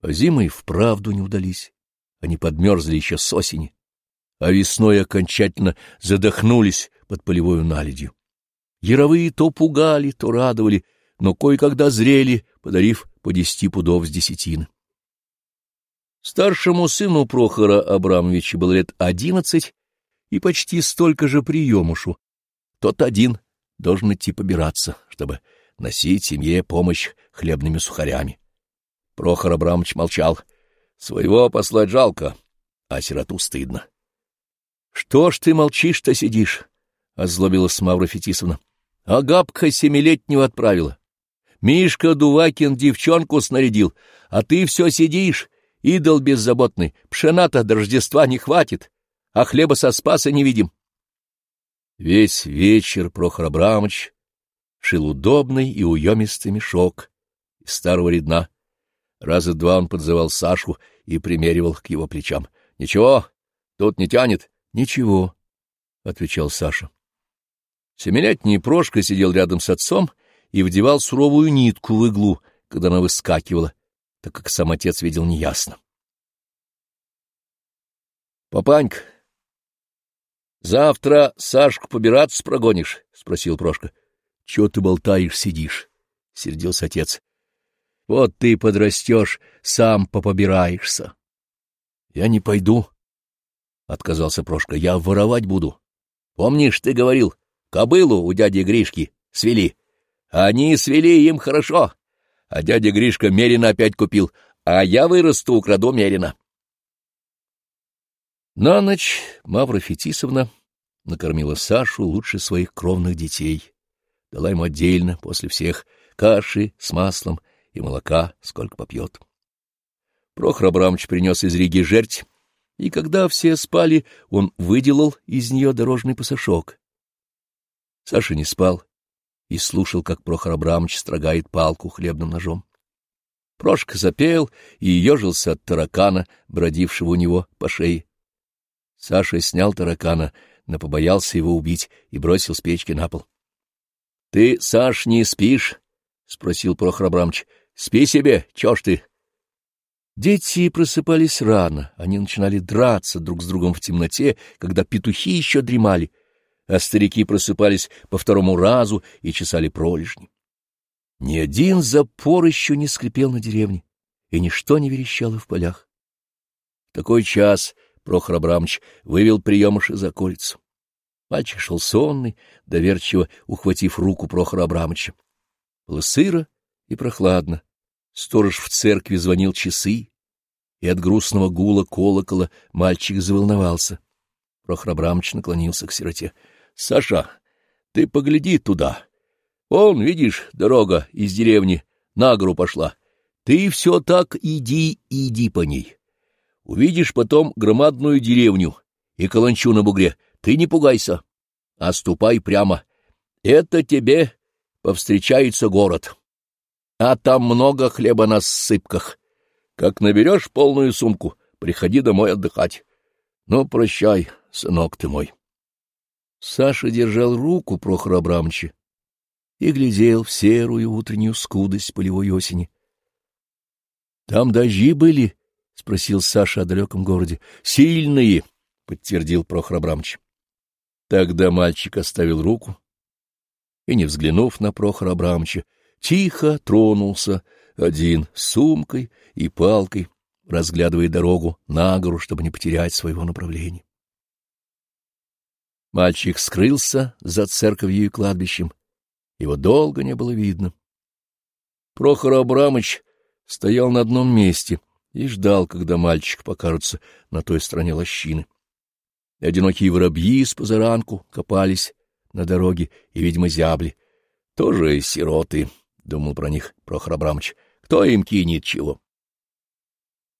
А зимы вправду не удались. Они подмерзли еще с осени, а весной окончательно задохнулись под полевою наледью. Яровые то пугали, то радовали, но кое-когда зрели, подарив по десяти пудов с десятины. Старшему сыну Прохора Абрамовича было лет одиннадцать и почти столько же приемушу. Тот один должен идти побираться, чтобы носить семье помощь хлебными сухарями. Прохор Абрамович молчал. Своего послать жалко, а сироту стыдно. — Что ж ты молчишь-то сидишь? — озлобилась Мавра Фетисовна. — Агапка семилетнего отправила. Мишка Дувакин девчонку снарядил, а ты все сидишь, идол беззаботный, пшена-то до Рождества не хватит, а хлеба со спаса не видим. Весь вечер Прохор Абрамович шил удобный и уемистый мешок из старого редна. Раза два он подзывал Сашу и примеривал к его плечам. — Ничего, тут не тянет. — Ничего, — отвечал Саша. Семилетний Прошка сидел рядом с отцом и вдевал суровую нитку в иглу, когда она выскакивала, так как сам отец видел неясно. — Папанька, завтра Сашку побираться прогонишь? — спросил Прошка. — Чего ты болтаешь, сидишь? — сердился отец. — Вот ты подрастешь, сам попобираешься. — Я не пойду, — отказался Прошка. — Я воровать буду. Помнишь, ты говорил, кобылу у дяди Гришки свели? Они свели им хорошо, а дядя Гришка Мерина опять купил, а я вырасту, украду Мерина. На ночь Мавра Фетисовна накормила Сашу лучше своих кровных детей. Дала ему отдельно, после всех, каши с маслом и молока, сколько попьет. Прохор Абрамович принес из Риги жерть, и когда все спали, он выделал из нее дорожный пасашок. Саша не спал и слушал, как Прохор Абрамович строгает палку хлебным ножом. Прошка запел и ежился от таракана, бродившего у него по шее. Саша снял таракана, но побоялся его убить и бросил с печки на пол. — Ты, Саш, не спишь? — спросил Прохор Абрамович. — Спи себе, чё ж ты? Дети просыпались рано, они начинали драться друг с другом в темноте, когда петухи еще дремали, а старики просыпались по второму разу и чесали пролежни. Ни один запор еще не скрипел на деревне, и ничто не верещало в полях. В такой час Прохор Абрамович вывел приемыша за околицу. Мальчик шел сонный, доверчиво ухватив руку Прохора Абрамовича. Было сыро и прохладно. Сторож в церкви звонил часы, и от грустного гула колокола мальчик заволновался. Прохор наклонился к сироте. — Саша, ты погляди туда. Вон, видишь, дорога из деревни на гору пошла. Ты все так иди, иди по ней. Увидишь потом громадную деревню и каланчу на бугре. Ты не пугайся, а ступай прямо. Это тебе повстречается город. А там много хлеба на сыпках. Как наберешь полную сумку, приходи домой отдыхать. Ну, прощай, сынок ты мой. Саша держал руку Прохора Абрамовича и глядел в серую утреннюю скудость полевой осени. — Там дожди были? — спросил Саша о далеком городе. — Сильные, — подтвердил Прохор Абрамович. Тогда мальчик оставил руку и, не взглянув на Прохора Абрамовича, тихо тронулся один с сумкой и палкой, разглядывая дорогу на гору, чтобы не потерять своего направления. Мальчик скрылся за церковью и кладбищем. Его долго не было видно. Прохор Абрамович стоял на одном месте и ждал, когда мальчик покажется на той стороне лощины. Одинокие воробьи с позаранку копались на дороге и, видимо, зябли. Тоже сироты, — думал про них Прохор Абрамович. Кто им кинет чего?